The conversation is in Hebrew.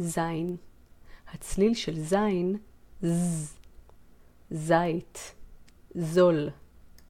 זין. הצליל של זין, ז, זית, זול.